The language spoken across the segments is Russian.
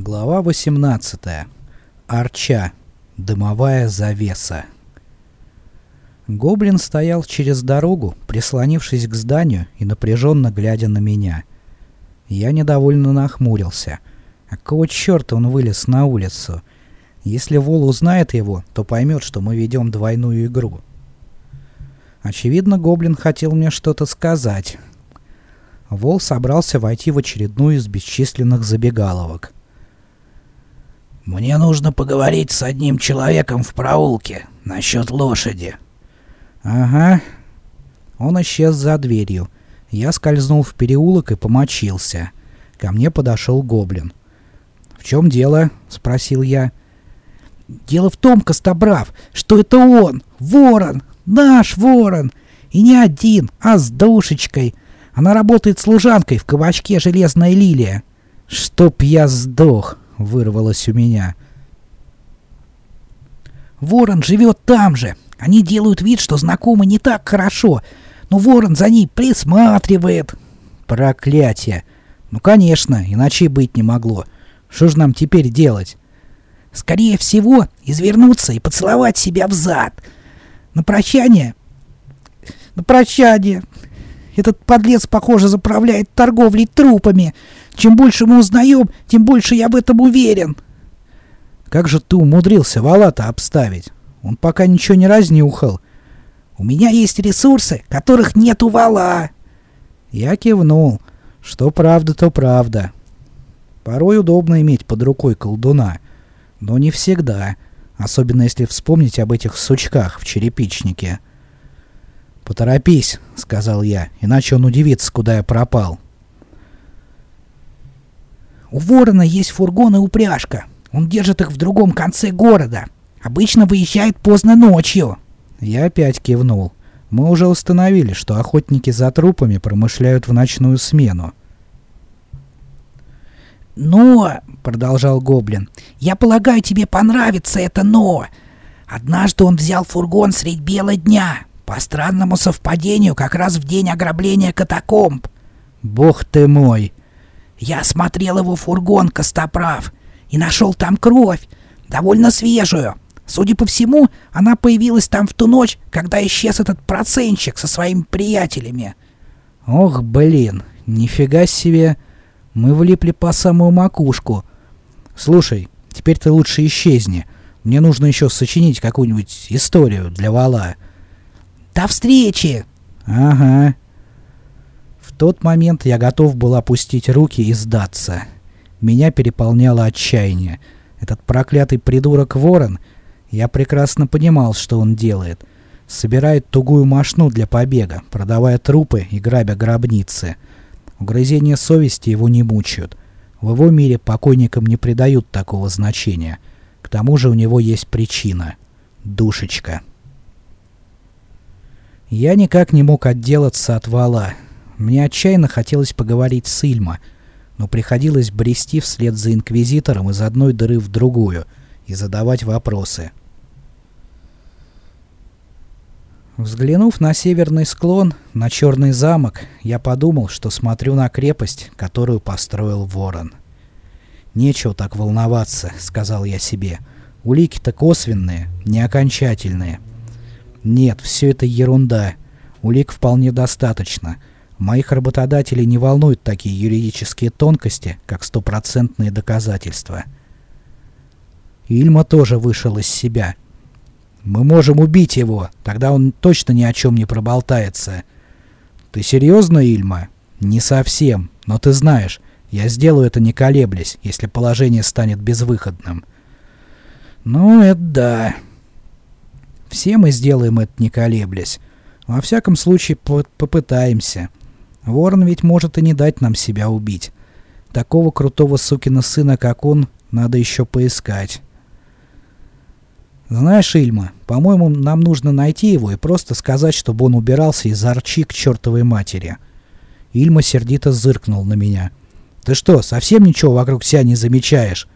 Глава 18. Арча. Дымовая завеса. Гоблин стоял через дорогу, прислонившись к зданию и напряженно глядя на меня. Я недовольно нахмурился. Какого черта он вылез на улицу? Если Вол узнает его, то поймет, что мы ведем двойную игру. Очевидно, Гоблин хотел мне что-то сказать. Вол собрался войти в очередную из бесчисленных забегаловок. «Мне нужно поговорить с одним человеком в проулке насчет лошади». «Ага». Он исчез за дверью. Я скользнул в переулок и помочился. Ко мне подошел гоблин. «В чем дело?» — спросил я. «Дело в том, Костобрав, что это он, ворон, наш ворон. И не один, а с душечкой. Она работает служанкой в кабачке «Железная лилия». «Чтоб я сдох!» — вырвалось у меня. «Ворон живет там же. Они делают вид, что знакомы не так хорошо, но Ворон за ней присматривает». «Проклятие! Ну, конечно, иначе быть не могло. Что же нам теперь делать?» «Скорее всего, извернуться и поцеловать себя в зад. На прощание... На прощание...» Этот подлец, похоже, заправляет торговлей трупами. Чем больше мы узнаем, тем больше я в этом уверен. Как же ты умудрился вала-то обставить? Он пока ничего не разнюхал. У меня есть ресурсы, которых нет у вала. Я кивнул. Что правда, то правда. Порой удобно иметь под рукой колдуна. Но не всегда. Особенно если вспомнить об этих сучках в черепичнике. «Поторопись», — сказал я, — «иначе он удивится, куда я пропал». «У ворона есть фургон и упряжка. Он держит их в другом конце города. Обычно выезжает поздно ночью». Я опять кивнул. Мы уже установили, что охотники за трупами промышляют в ночную смену. «Но», — продолжал Гоблин, — «я полагаю, тебе понравится это «но». Однажды он взял фургон средь бела дня. По странному совпадению, как раз в день ограбления катакомб. Бог ты мой! Я смотрел его фургон, Костоправ, и нашел там кровь, довольно свежую. Судя по всему, она появилась там в ту ночь, когда исчез этот процентчик со своими приятелями. Ох, блин, нифига себе. Мы влипли по самую макушку. Слушай, теперь ты лучше исчезни. Мне нужно еще сочинить какую-нибудь историю для вала. До встречи!» «Ага». Тот момент я готов был опустить руки и сдаться. Меня переполняло отчаяние. Этот проклятый придурок Ворон, я прекрасно понимал, что он делает. Собирает тугую мошну для побега, продавая трупы и грабя гробницы. Угрызения совести его не мучают. В его мире покойникам не придают такого значения. К тому же у него есть причина. Душечка. Я никак не мог отделаться от вала. Мне отчаянно хотелось поговорить с Ильма, но приходилось брести вслед за Инквизитором из одной дыры в другую и задавать вопросы. Взглянув на северный склон, на черный замок, я подумал, что смотрю на крепость, которую построил Ворон. «Нечего так волноваться», — сказал я себе. «Улики-то косвенные, не окончательные». Нет, все это ерунда. Улик вполне достаточно. Моих работодателей не волнуют такие юридические тонкости, как стопроцентные доказательства. Ильма тоже вышел из себя. Мы можем убить его, тогда он точно ни о чем не проболтается. Ты серьезно, Ильма? Не совсем, но ты знаешь, я сделаю это не колеблясь, если положение станет безвыходным. Ну, это да. Все мы сделаем это не колеблясь. Во всяком случае, по попытаемся. Ворон ведь может и не дать нам себя убить. Такого крутого сукина сына, как он, надо еще поискать. Знаешь, Ильма, по-моему, нам нужно найти его и просто сказать, чтобы он убирался из арчи к чертовой матери. Ильма сердито зыркнул на меня. Ты что, совсем ничего вокруг себя не замечаешь?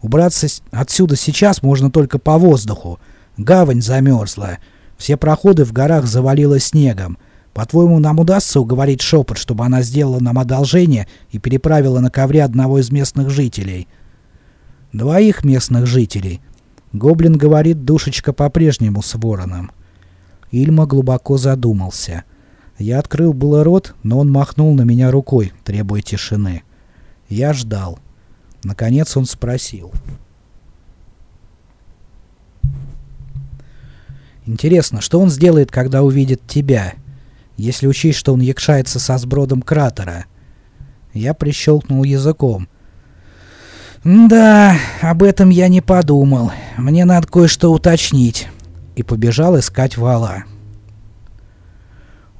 Убраться отсюда сейчас можно только по воздуху. Гавань замерзла. Все проходы в горах завалило снегом. По-твоему, нам удастся уговорить Шепот, чтобы она сделала нам одолжение и переправила на ковре одного из местных жителей?» Двоих местных жителей. Гоблин говорит, душечка по-прежнему с вороном. Ильма глубоко задумался. Я открыл было рот, но он махнул на меня рукой, требуя тишины. Я ждал. Наконец он спросил. «Интересно, что он сделает, когда увидит тебя?» Если учесть, что он якшается со сбродом кратера. Я прищелкнул языком. «Да, об этом я не подумал. Мне надо кое-что уточнить». И побежал искать вала.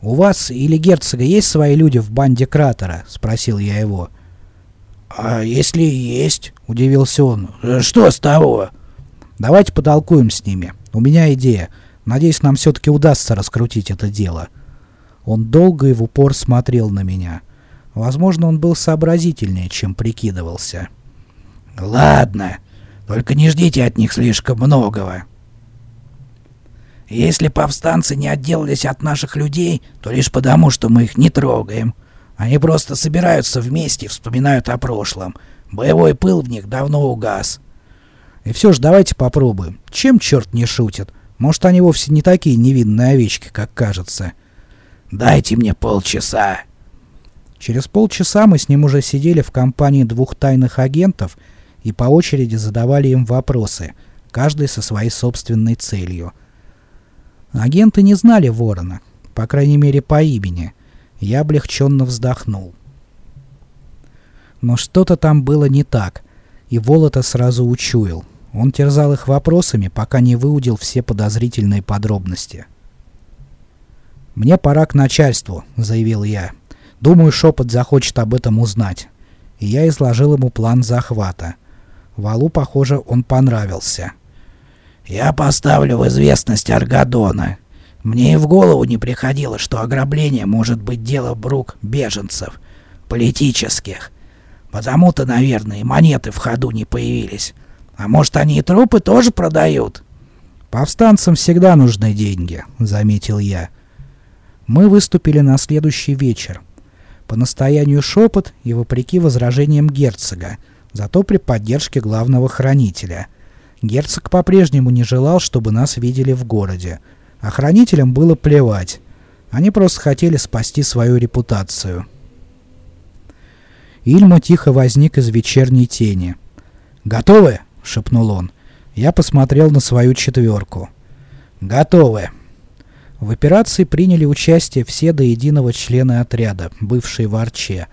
«У вас или герцога есть свои люди в банде кратера?» — спросил я его. «А если есть?» — удивился он. «Что с того?» «Давайте потолкуем с ними. У меня идея. Надеюсь, нам все-таки удастся раскрутить это дело». Он долго и в упор смотрел на меня. Возможно, он был сообразительнее, чем прикидывался. «Ладно, только не ждите от них слишком многого. Если повстанцы не отделались от наших людей, то лишь потому, что мы их не трогаем. Они просто собираются вместе и вспоминают о прошлом. Боевой пыл в них давно угас». «И все же давайте попробуем. Чем черт не шутит? Может, они вовсе не такие невинные овечки, как кажется». Дайте мне полчаса. Через полчаса мы с ним уже сидели в компании двух тайных агентов и по очереди задавали им вопросы, каждый со своей собственной целью. Агенты не знали Ворона, по крайней мере по имени. Я облегченно вздохнул. Но что-то там было не так, и Волота сразу учуял. Он терзал их вопросами, пока не выудил все подозрительные подробности. «Мне пора к начальству», — заявил я. «Думаю, Шепот захочет об этом узнать». И я изложил ему план захвата. Валу, похоже, он понравился. «Я поставлю в известность Аргадона. Мне и в голову не приходило, что ограбление может быть дело рук беженцев, политических. Потому-то, наверное, и монеты в ходу не появились. А может, они и трупы тоже продают?» «Повстанцам всегда нужны деньги», — заметил я. Мы выступили на следующий вечер. По настоянию шепот и вопреки возражениям герцога, зато при поддержке главного хранителя. Герцог по-прежнему не желал, чтобы нас видели в городе. А хранителям было плевать. Они просто хотели спасти свою репутацию. Ильма тихо возник из вечерней тени. «Готовы?» — шепнул он. Я посмотрел на свою четверку. «Готовы!» В операции приняли участие все до единого члены отряда, бывшие в Арче,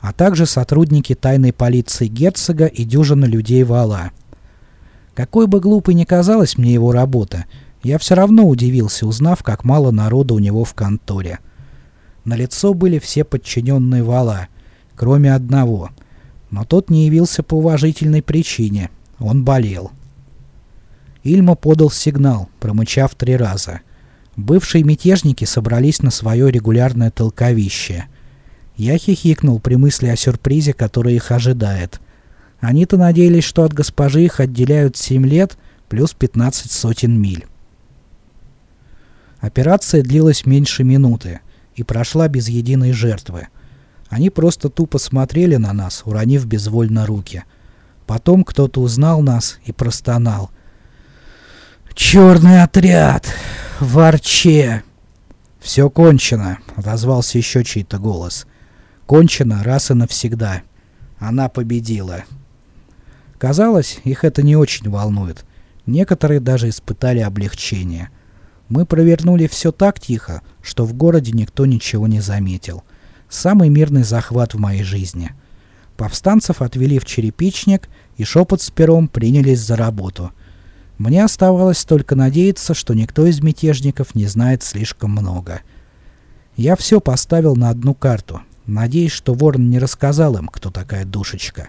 а также сотрудники тайной полиции герцога и дюжина людей Вала. Какой бы глупой ни казалась мне его работа, я все равно удивился, узнав, как мало народа у него в конторе. На лицо были все подчиненные Вала, кроме одного, но тот не явился по уважительной причине, он болел. Ильма подал сигнал, промычав три раза — Бывшие мятежники собрались на свое регулярное толковище. Я хихикнул при мысли о сюрпризе, который их ожидает. Они-то надеялись, что от госпожи их отделяют 7 лет плюс 15 сотен миль. Операция длилась меньше минуты и прошла без единой жертвы. Они просто тупо смотрели на нас, уронив безвольно руки. Потом кто-то узнал нас и простонал. «Черный отряд! Ворче!» «Все кончено», — отозвался еще чей-то голос. «Кончено раз и навсегда. Она победила». Казалось, их это не очень волнует. Некоторые даже испытали облегчение. Мы провернули все так тихо, что в городе никто ничего не заметил. Самый мирный захват в моей жизни. Повстанцев отвели в черепичник, и шепот с пером принялись за работу — мне оставалось только надеяться, что никто из мятежников не знает слишком много. Я все поставил на одну карту, надеясь, что Ворон не рассказал им, кто такая душечка.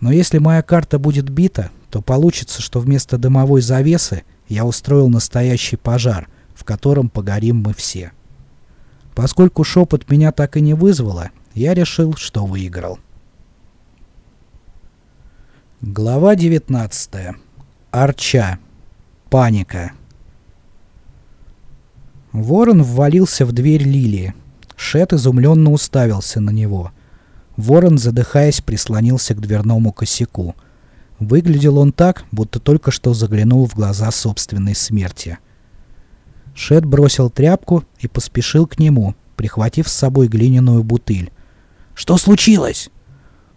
Но если моя карта будет бита, то получится, что вместо дымовой завесы я устроил настоящий пожар, в котором погорим мы все. Поскольку шепот меня так и не вызвало, я решил, что выиграл. Глава девятнадцатая. Арча. Паника. Ворон ввалился в дверь Лилии. Шет изумленно уставился на него. Ворон, задыхаясь, прислонился к дверному косяку. Выглядел он так, будто только что заглянул в глаза собственной смерти. Шет бросил тряпку и поспешил к нему, прихватив с собой глиняную бутыль. «Что случилось?»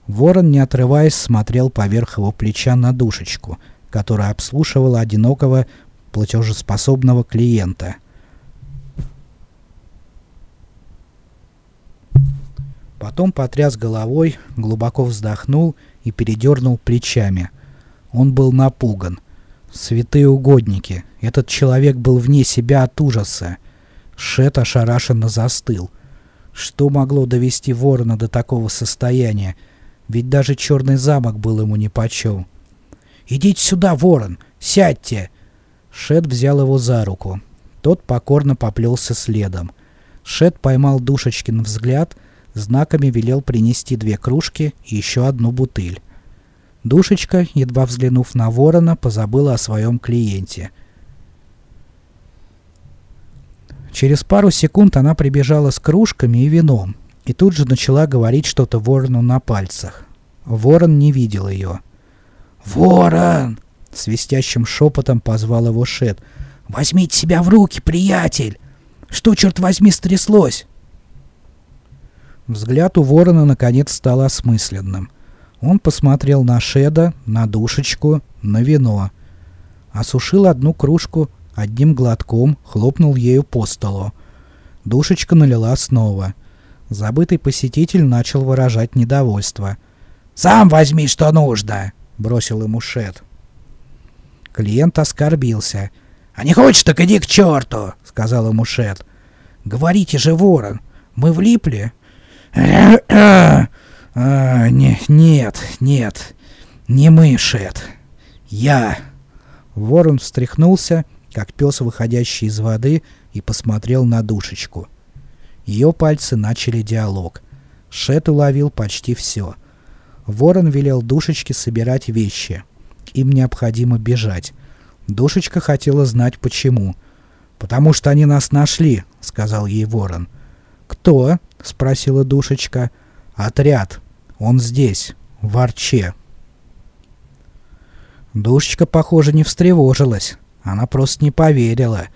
Ворон, не отрываясь, смотрел поверх его плеча на душечку, которая обслушивала одинокого платежеспособного клиента. Потом потряс головой, глубоко вздохнул и передернул плечами. Он был напуган. Святые угодники. Этот человек был вне себя от ужаса. Шет ошарашенно застыл. Что могло довести ворона до такого состояния? Ведь даже черный замок был ему нипочем. «Идите сюда, ворон! Сядьте!» Шет взял его за руку. Тот покорно поплелся следом. Шет поймал Душечкин взгляд — знаками велел принести две кружки и еще одну бутыль. Душечка, едва взглянув на ворона, позабыла о своем клиенте. Через пару секунд она прибежала с кружками и вином, и тут же начала говорить что-то ворону на пальцах. Ворон не видел ее. «Ворон!» — свистящим шепотом позвал его Шет. «Возьмите себя в руки, приятель! Что, черт возьми, стряслось?» Взгляд у ворона наконец стал осмысленным. Он посмотрел на Шеда, на душечку, на вино. Осушил одну кружку, одним глотком хлопнул ею по столу. Душечка налила снова. Забытый посетитель начал выражать недовольство. «Сам возьми, что нужно!» — бросил ему Шед. Клиент оскорбился. «А не хочешь, так иди к черту!» — сказал ему Шед. «Говорите же, ворон, мы влипли?» а, не, нет, нет, не мы, Шет. Я. Ворон встряхнулся, как пес, выходящий из воды, и посмотрел на душечку. Ее пальцы начали диалог. Шет уловил почти все. Ворон велел душечке собирать вещи. Им необходимо бежать. Душечка хотела знать почему. «Потому что они нас нашли», — сказал ей ворон. «Кто?» — спросила душечка. «Отряд. Он здесь, в Арче». Душечка, похоже, не встревожилась. Она просто не поверила.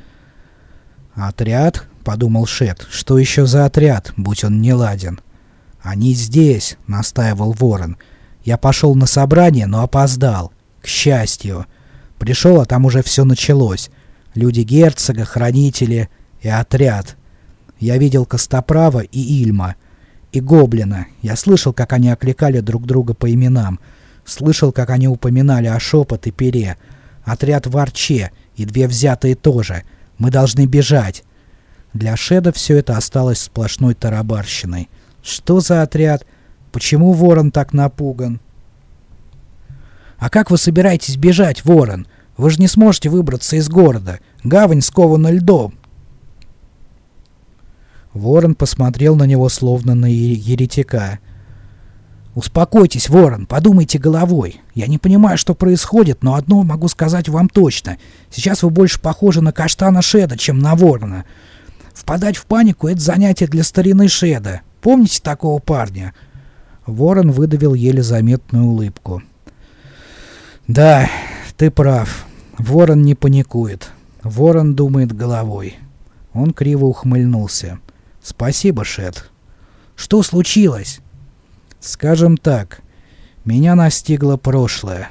«Отряд?» — подумал Шет. «Что еще за отряд, будь он не ладен?» «Они здесь», — настаивал Ворон. «Я пошел на собрание, но опоздал. К счастью. Пришел, а там уже все началось. Люди герцога, хранители и отряд. Я видел Костоправа и Ильма. И Гоблина. Я слышал, как они окликали друг друга по именам. Слышал, как они упоминали о шепот и пере. Отряд в Арче. И две взятые тоже. Мы должны бежать. Для Шеда все это осталось сплошной тарабарщиной. Что за отряд? Почему Ворон так напуган? «А как вы собираетесь бежать, Ворон? Вы же не сможете выбраться из города. Гавань скована льдом. Ворон посмотрел на него словно на еретика. «Успокойтесь, Ворон, подумайте головой. Я не понимаю, что происходит, но одно могу сказать вам точно. Сейчас вы больше похожи на каштана Шеда, чем на Ворона. Впадать в панику — это занятие для старины Шеда. Помните такого парня?» Ворон выдавил еле заметную улыбку. «Да, ты прав. Ворон не паникует. Ворон думает головой». Он криво ухмыльнулся. «Спасибо, Шет». «Что случилось?» «Скажем так, меня настигло прошлое.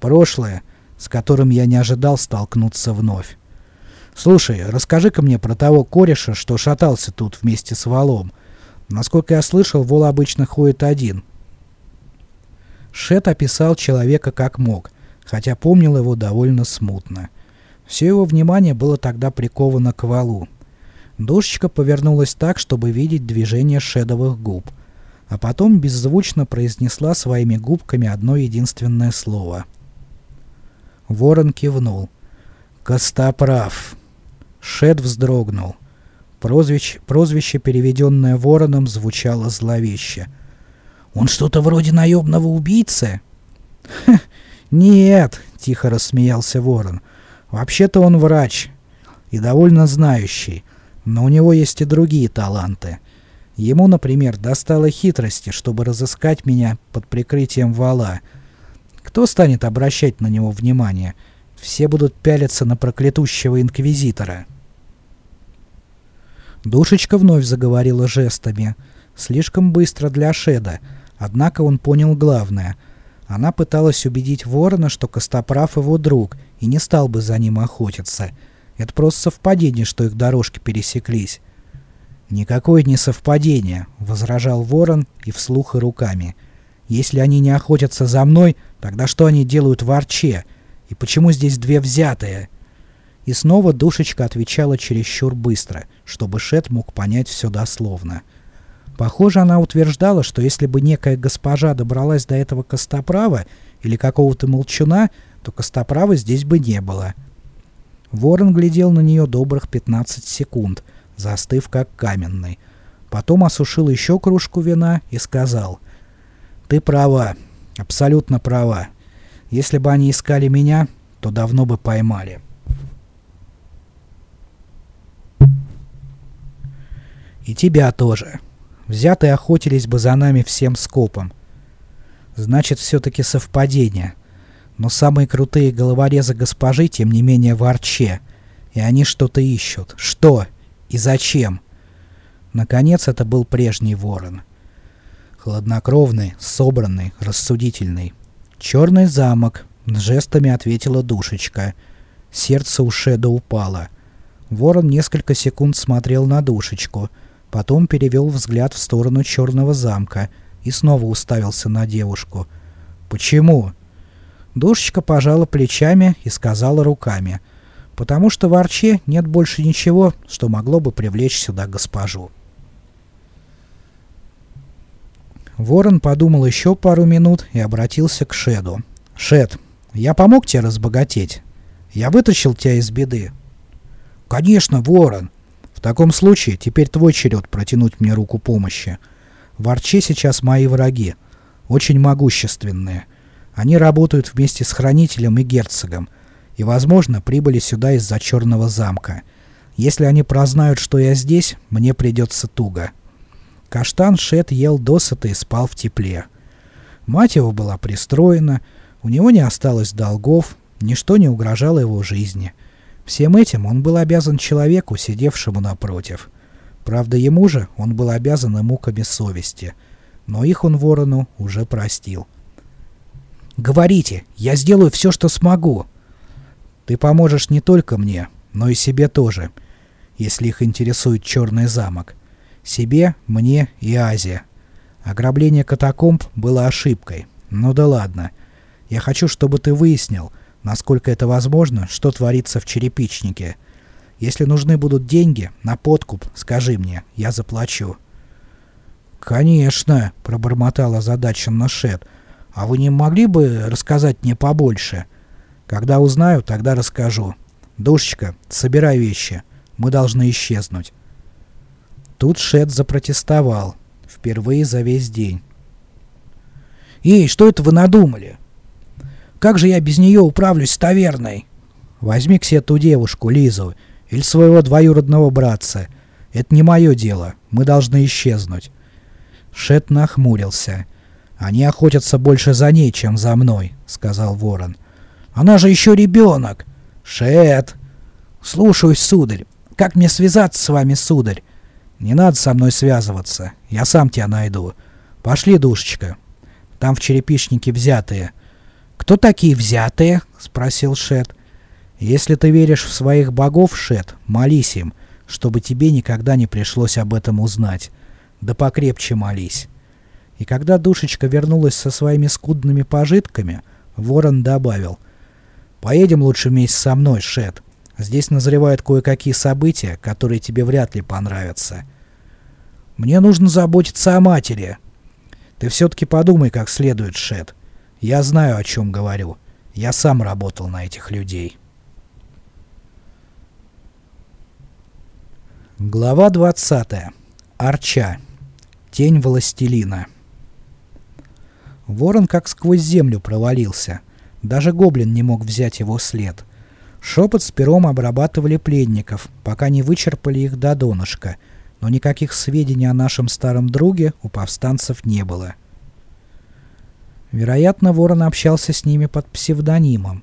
Прошлое, с которым я не ожидал столкнуться вновь. Слушай, расскажи-ка мне про того кореша, что шатался тут вместе с валом. Насколько я слышал, вол обычно ходит один». Шет описал человека как мог, хотя помнил его довольно смутно. Все его внимание было тогда приковано к валу. Душечка повернулась так, чтобы видеть движение шедовых губ, а потом беззвучно произнесла своими губками одно единственное слово. Ворон кивнул. «Костоправ!» Шед вздрогнул. Прозвище, прозвище, переведенное вороном, звучало зловеще. «Он что-то вроде наемного убийцы?» «Нет!» — тихо рассмеялся ворон. «Вообще-то он врач и довольно знающий. Но у него есть и другие таланты. Ему, например, достало хитрости, чтобы разыскать меня под прикрытием вала. Кто станет обращать на него внимание? Все будут пялиться на проклятущего инквизитора. Душечка вновь заговорила жестами. Слишком быстро для Шеда, однако он понял главное. Она пыталась убедить ворона, что Костоправ его друг, и не стал бы за ним охотиться. Это просто совпадение, что их дорожки пересеклись. «Никакое не совпадение», — возражал ворон и вслух и руками. «Если они не охотятся за мной, тогда что они делают в Арче? И почему здесь две взятые?» И снова душечка отвечала чересчур быстро, чтобы Шет мог понять все дословно. Похоже, она утверждала, что если бы некая госпожа добралась до этого Костоправа или какого-то молчуна, то Костоправа здесь бы не было. Ворон глядел на нее добрых 15 секунд, застыв как каменный. Потом осушил еще кружку вина и сказал, «Ты права, абсолютно права. Если бы они искали меня, то давно бы поймали». И тебя тоже. Взятые охотились бы за нами всем скопом. Значит, все-таки совпадение. Но самые крутые головорезы госпожи, тем не менее, в Арче. И они что-то ищут. Что? И зачем? Наконец, это был прежний ворон. Хладнокровный, собранный, рассудительный. «Черный замок», — жестами ответила душечка. Сердце у Шеда упало. Ворон несколько секунд смотрел на душечку — Потом перевел взгляд в сторону черного замка и снова уставился на девушку. «Почему?» Душечка пожала плечами и сказала руками. «Потому что в Арче нет больше ничего, что могло бы привлечь сюда госпожу». Ворон подумал еще пару минут и обратился к Шеду. «Шед, я помог тебе разбогатеть. Я вытащил тебя из беды». «Конечно, Ворон. В таком случае теперь твой черед протянуть мне руку помощи. В Арче сейчас мои враги. Очень могущественные. Они работают вместе с Хранителем и Герцогом. И, возможно, прибыли сюда из-за Черного замка. Если они прознают, что я здесь, мне придется туго. Каштан Шет ел досыта и спал в тепле. Мать его была пристроена, у него не осталось долгов, ничто не угрожало его жизни. Всем этим он был обязан человеку, сидевшему напротив. Правда, ему же он был обязан и муками совести. Но их он ворону уже простил. «Говорите, я сделаю все, что смогу!» «Ты поможешь не только мне, но и себе тоже, если их интересует Черный замок. Себе, мне и Азия. Ограбление катакомб было ошибкой. Ну да ладно. Я хочу, чтобы ты выяснил, насколько это возможно, что творится в черепичнике. Если нужны будут деньги на подкуп, скажи мне, я заплачу». «Конечно», — пробормотал озадаченно Шет. «А вы не могли бы рассказать мне побольше? Когда узнаю, тогда расскажу. Душечка, собирай вещи. Мы должны исчезнуть». Тут Шет запротестовал. Впервые за весь день. «Эй, что это вы надумали? Как же я без нее управлюсь с таверной? Возьми к себе ту девушку, Лизу, или своего двоюродного братца. Это не мое дело. Мы должны исчезнуть. Шет нахмурился. «Они охотятся больше за ней, чем за мной», — сказал ворон. «Она же еще ребенок!» «Шет!» «Слушаюсь, сударь. Как мне связаться с вами, сударь?» «Не надо со мной связываться. Я сам тебя найду. Пошли, душечка. Там в черепичнике взятые. «Кто такие взятые?» — спросил Шет. «Если ты веришь в своих богов, Шет, молись им, чтобы тебе никогда не пришлось об этом узнать. Да покрепче молись». И когда душечка вернулась со своими скудными пожитками, ворон добавил. «Поедем лучше вместе со мной, Шет. Здесь назревают кое-какие события, которые тебе вряд ли понравятся. Мне нужно заботиться о матери. Ты все-таки подумай как следует, Шет. Я знаю, о чем говорю. Я сам работал на этих людей. Глава 20. Арча. Тень властелина. Ворон как сквозь землю провалился. Даже гоблин не мог взять его след. Шепот с пером обрабатывали пленников, пока не вычерпали их до донышка, но никаких сведений о нашем старом друге у повстанцев не было. Вероятно, Ворон общался с ними под псевдонимом.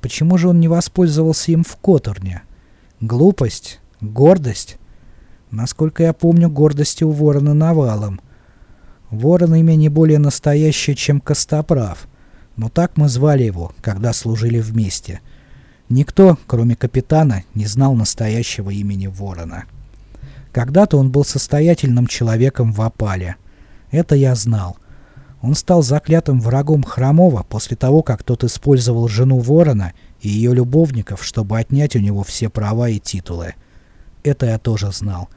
Почему же он не воспользовался им в Которне? Глупость? Гордость? Насколько я помню, гордости у Ворона навалом. Ворон имя не более настоящее, чем Костоправ. Но так мы звали его, когда служили вместе. Никто, кроме капитана, не знал настоящего имени Ворона. Когда-то он был состоятельным человеком в опале. Это я знал. Он стал заклятым врагом Хромова после того, как тот использовал жену Ворона и ее любовников, чтобы отнять у него все права и титулы. Это я тоже знал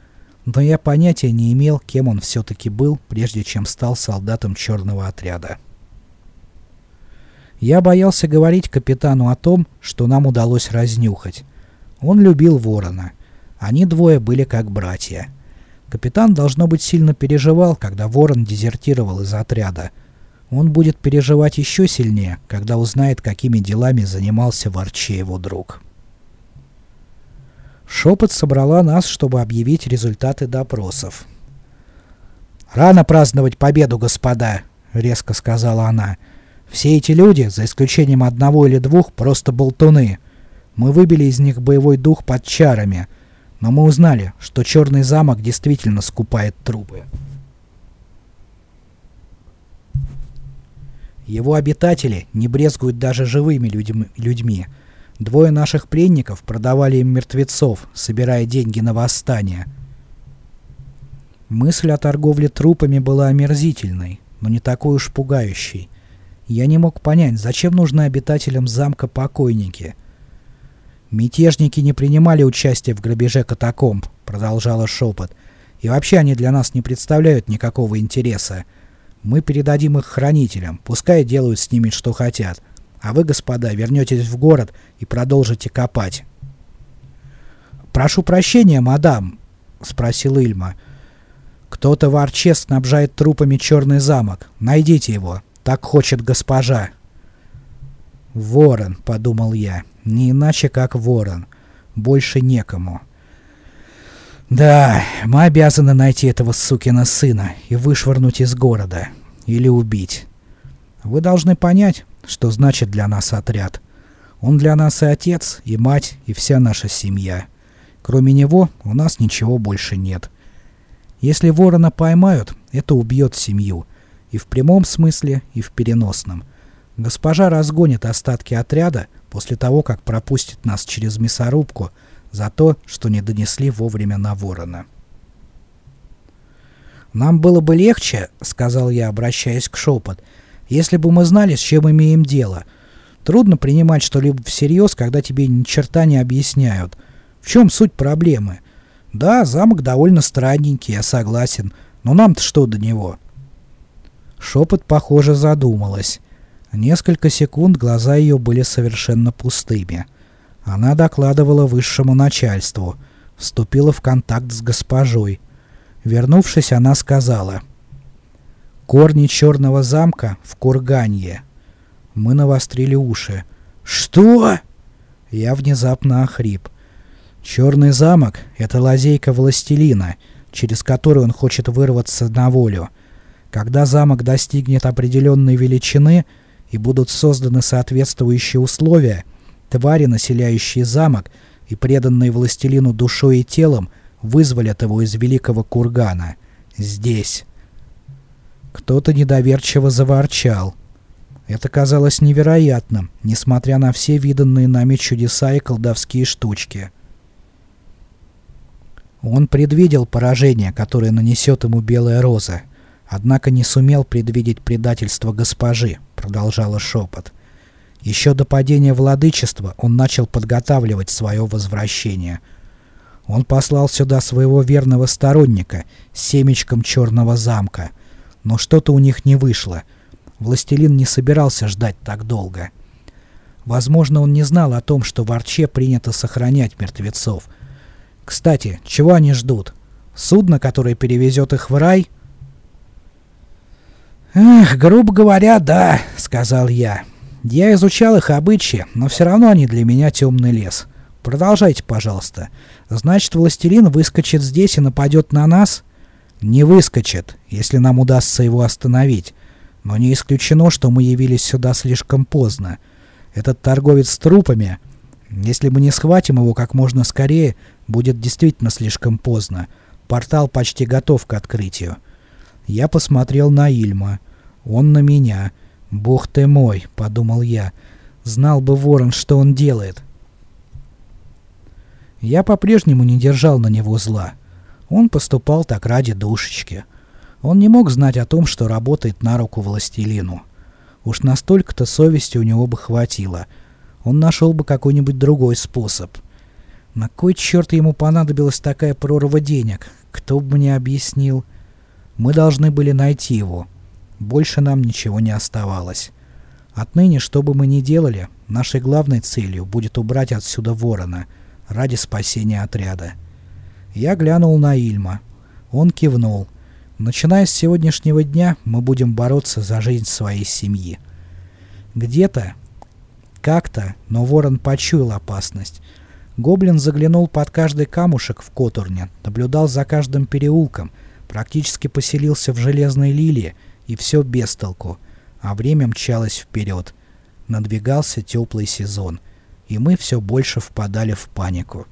но я понятия не имел, кем он все-таки был, прежде чем стал солдатом черного отряда. Я боялся говорить капитану о том, что нам удалось разнюхать. Он любил ворона. Они двое были как братья. Капитан, должно быть, сильно переживал, когда ворон дезертировал из отряда. Он будет переживать еще сильнее, когда узнает, какими делами занимался в Арче его друг. Шепот собрала нас, чтобы объявить результаты допросов. «Рано праздновать победу, господа!» — резко сказала она. «Все эти люди, за исключением одного или двух, просто болтуны. Мы выбили из них боевой дух под чарами, но мы узнали, что Черный замок действительно скупает трупы. Его обитатели не брезгуют даже живыми людьми, Двое наших пленников продавали им мертвецов, собирая деньги на восстание. Мысль о торговле трупами была омерзительной, но не такой уж пугающей. Я не мог понять, зачем нужны обитателям замка покойники. «Мятежники не принимали участие в грабеже катакомб», — продолжала шепот. «И вообще они для нас не представляют никакого интереса. Мы передадим их хранителям, пускай делают с ними что хотят а вы, господа, вернетесь в город и продолжите копать. «Прошу прощения, мадам», — спросил Ильма. «Кто-то в Арче снабжает трупами черный замок. Найдите его. Так хочет госпожа». «Ворон», — подумал я. «Не иначе, как ворон. Больше некому». «Да, мы обязаны найти этого сукина сына и вышвырнуть из города. Или убить. Вы должны понять, что значит для нас отряд. Он для нас и отец, и мать, и вся наша семья. Кроме него у нас ничего больше нет. Если ворона поймают, это убьет семью. И в прямом смысле, и в переносном. Госпожа разгонит остатки отряда после того, как пропустит нас через мясорубку за то, что не донесли вовремя на ворона. «Нам было бы легче, — сказал я, обращаясь к шепот, — если бы мы знали, с чем имеем дело. Трудно принимать что-либо всерьез, когда тебе ни черта не объясняют. В чем суть проблемы? Да, замок довольно странненький, я согласен, но нам-то что до него? Шепот, похоже, задумалась. Несколько секунд глаза ее были совершенно пустыми. Она докладывала высшему начальству, вступила в контакт с госпожой. Вернувшись, она сказала — Корни черного замка в Курганье. Мы навострили уши. «Что?» Я внезапно охрип. Черный замок — это лазейка властелина, через которую он хочет вырваться на волю. Когда замок достигнет определенной величины и будут созданы соответствующие условия, твари, населяющие замок и преданные властелину душой и телом, вызволят его из великого кургана. Здесь. Кто-то недоверчиво заворчал. Это казалось невероятным, несмотря на все виданные нами чудеса и колдовские штучки. Он предвидел поражение, которое нанесет ему Белая Роза, однако не сумел предвидеть предательство госпожи, продолжала шепот. Еще до падения владычества он начал подготавливать свое возвращение. Он послал сюда своего верного сторонника, семечком Черного замка — но что-то у них не вышло. Властелин не собирался ждать так долго. Возможно, он не знал о том, что в Арче принято сохранять мертвецов. Кстати, чего они ждут? Судно, которое перевезет их в рай? «Эх, грубо говоря, да», — сказал я. «Я изучал их обычаи, но все равно они для меня темный лес. Продолжайте, пожалуйста. Значит, властелин выскочит здесь и нападет на нас?» Не выскочит, если нам удастся его остановить. Но не исключено, что мы явились сюда слишком поздно. Этот торговец с трупами, если мы не схватим его как можно скорее, будет действительно слишком поздно. Портал почти готов к открытию. Я посмотрел на Ильма. Он на меня. «Бог ты мой», — подумал я. «Знал бы Ворон, что он делает». Я по-прежнему не держал на него зла. Он поступал так ради душечки. Он не мог знать о том, что работает на руку властелину. Уж настолько-то совести у него бы хватило. Он нашел бы какой-нибудь другой способ. На кой черт ему понадобилась такая прорва денег? Кто бы мне объяснил? Мы должны были найти его. Больше нам ничего не оставалось. Отныне, что бы мы ни делали, нашей главной целью будет убрать отсюда ворона ради спасения отряда. Я глянул на Ильма. Он кивнул. Начиная с сегодняшнего дня мы будем бороться за жизнь своей семьи. Где-то, как-то, но ворон почуял опасность. Гоблин заглянул под каждый камушек в Котурне, наблюдал за каждым переулком, практически поселился в Железной Лилии, и все без толку, а время мчалось вперед. Надвигался теплый сезон, и мы все больше впадали в панику.